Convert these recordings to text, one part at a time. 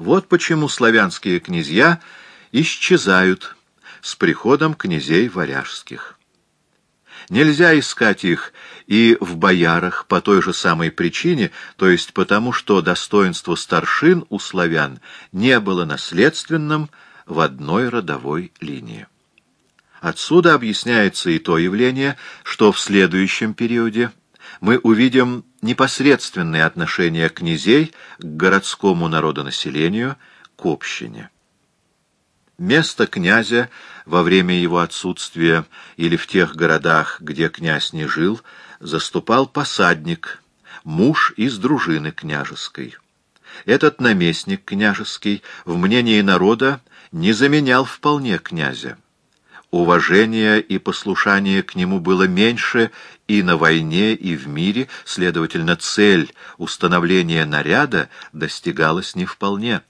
Вот почему славянские князья исчезают с приходом князей варяжских. Нельзя искать их и в боярах по той же самой причине, то есть потому, что достоинство старшин у славян не было наследственным в одной родовой линии. Отсюда объясняется и то явление, что в следующем периоде мы увидим непосредственное отношение князей к городскому народонаселению, к общине. Место князя во время его отсутствия или в тех городах, где князь не жил, заступал посадник, муж из дружины княжеской. Этот наместник княжеский в мнении народа не заменял вполне князя. Уважение и послушание к нему было меньше и на войне, и в мире, следовательно, цель установления наряда достигалась не вполне.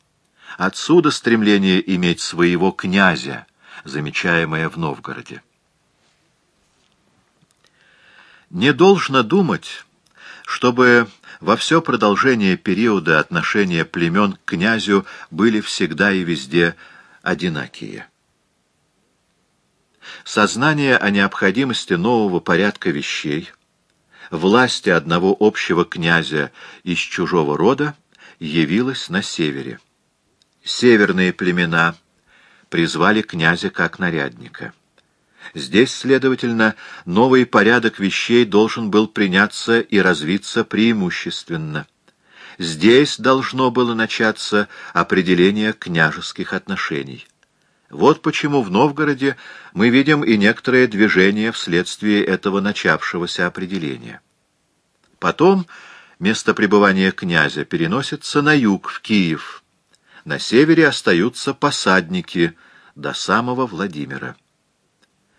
Отсюда стремление иметь своего князя, замечаемое в Новгороде. Не должно думать, чтобы во все продолжение периода отношения племен к князю были всегда и везде одинакие. Сознание о необходимости нового порядка вещей, власти одного общего князя из чужого рода явилось на севере. Северные племена призвали князя как нарядника. Здесь, следовательно, новый порядок вещей должен был приняться и развиться преимущественно. Здесь должно было начаться определение княжеских отношений. Вот почему в Новгороде мы видим и некоторое движение вследствие этого начавшегося определения. Потом место пребывания князя переносится на юг, в Киев, на севере остаются посадники до самого Владимира.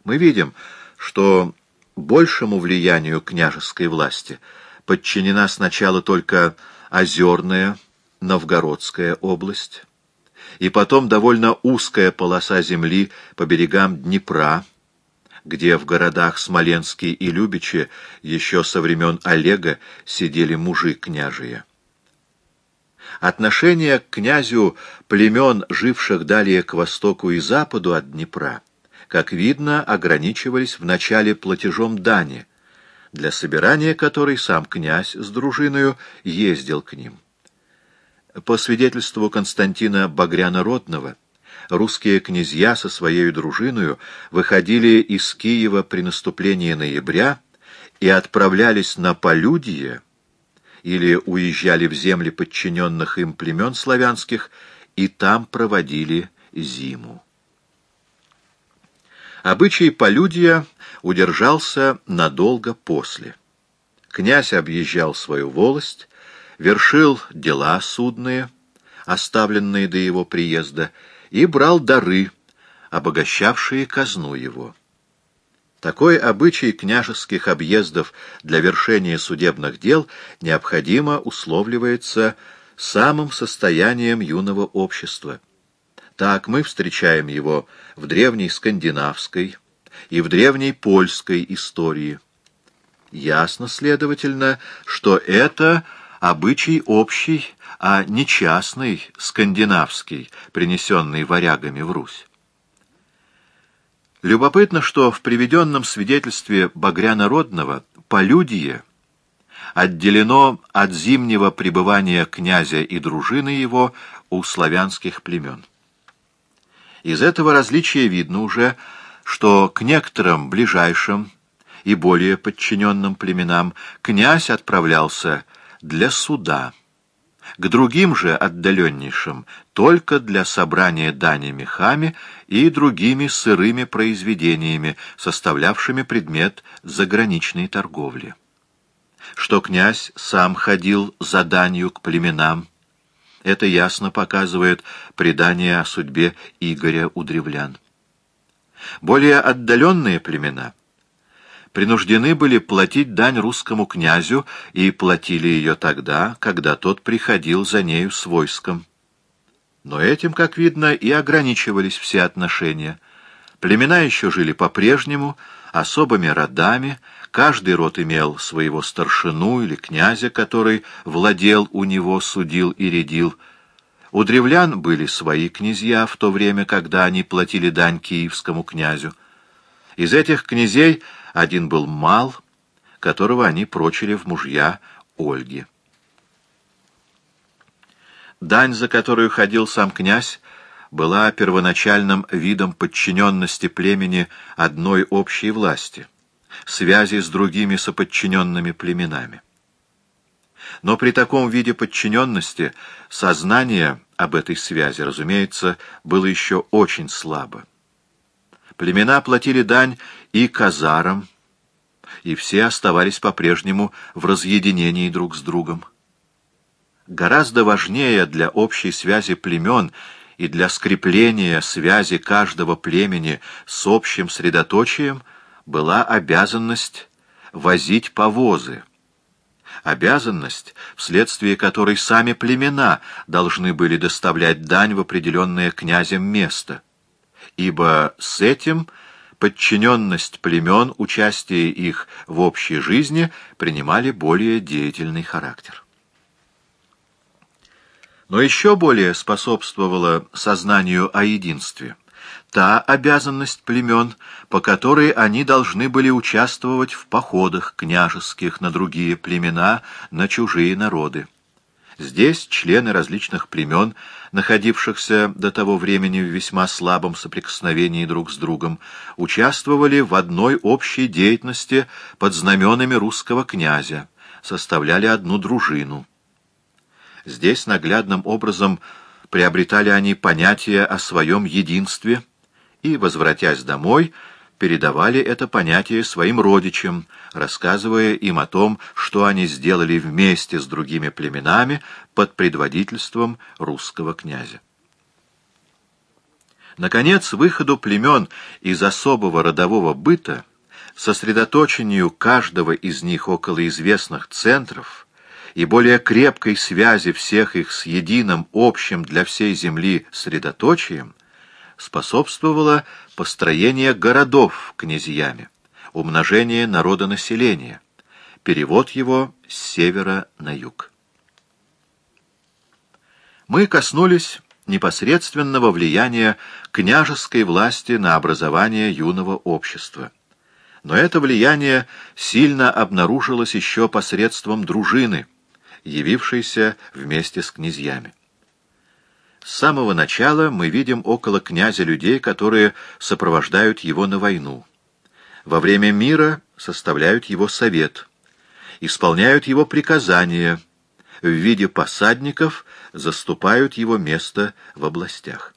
Мы видим, что большему влиянию княжеской власти подчинена сначала только Озерная, Новгородская область, и потом довольно узкая полоса земли по берегам Днепра, где в городах Смоленске и Любиче еще со времен Олега сидели мужи княжие. Отношение к князю племен, живших далее к востоку и западу от Днепра, как видно, ограничивались вначале платежом дани, для собирания которой сам князь с дружиною ездил к ним. По свидетельству Константина Багряна-Родного, русские князья со своей дружиною выходили из Киева при наступлении ноября и отправлялись на Полюдье, или уезжали в земли подчиненных им племен славянских и там проводили зиму. Обычай полюдия удержался надолго после. Князь объезжал свою волость, вершил дела судные, оставленные до его приезда, и брал дары, обогащавшие казну его. Такой обычай княжеских объездов для вершения судебных дел необходимо условливается самым состоянием юного общества. Так мы встречаем его в древней скандинавской и в древней польской истории. Ясно, следовательно, что это обычай общий, а не частный, скандинавский, принесенный варягами в Русь. Любопытно, что в приведенном свидетельстве Багряна Родного полюдие отделено от зимнего пребывания князя и дружины его у славянских племен. Из этого различия видно уже, что к некоторым ближайшим и более подчиненным племенам князь отправлялся для суда, к другим же отдаленнейшим только для собрания дани мехами и другими сырыми произведениями, составлявшими предмет заграничной торговли. Что князь сам ходил за данью к племенам, это ясно показывает предание о судьбе Игоря у древлян. Более отдаленные племена принуждены были платить дань русскому князю и платили ее тогда, когда тот приходил за нею с войском. Но этим, как видно, и ограничивались все отношения. Племена еще жили по-прежнему, особыми родами, каждый род имел своего старшину или князя, который владел у него, судил и рядил. У древлян были свои князья в то время, когда они платили дань киевскому князю. Из этих князей один был Мал, которого они прочили в мужья Ольги. Дань, за которую ходил сам князь, была первоначальным видом подчиненности племени одной общей власти, связи с другими соподчиненными племенами. Но при таком виде подчиненности сознание об этой связи, разумеется, было еще очень слабо. Племена платили дань и казарам, и все оставались по-прежнему в разъединении друг с другом. Гораздо важнее для общей связи племен и для скрепления связи каждого племени с общим средоточием была обязанность возить повозы, обязанность, вследствие которой сами племена должны были доставлять дань в определенное князем место, ибо с этим подчиненность племен, участие их в общей жизни принимали более деятельный характер. Но еще более способствовало сознанию о единстве та обязанность племен, по которой они должны были участвовать в походах княжеских на другие племена, на чужие народы. Здесь члены различных племен, находившихся до того времени в весьма слабом соприкосновении друг с другом, участвовали в одной общей деятельности под знаменами русского князя, составляли одну дружину. Здесь наглядным образом приобретали они понятие о своем единстве – и, возвратясь домой, передавали это понятие своим родичам, рассказывая им о том, что они сделали вместе с другими племенами под предводительством русского князя. Наконец, выходу племен из особого родового быта, сосредоточению каждого из них около известных центров и более крепкой связи всех их с единым общим для всей земли средоточием, способствовало построение городов князьями, умножение народонаселения, перевод его с севера на юг. Мы коснулись непосредственного влияния княжеской власти на образование юного общества. Но это влияние сильно обнаружилось еще посредством дружины, явившейся вместе с князьями. С самого начала мы видим около князя людей, которые сопровождают его на войну. Во время мира составляют его совет, исполняют его приказания, в виде посадников заступают его место в областях.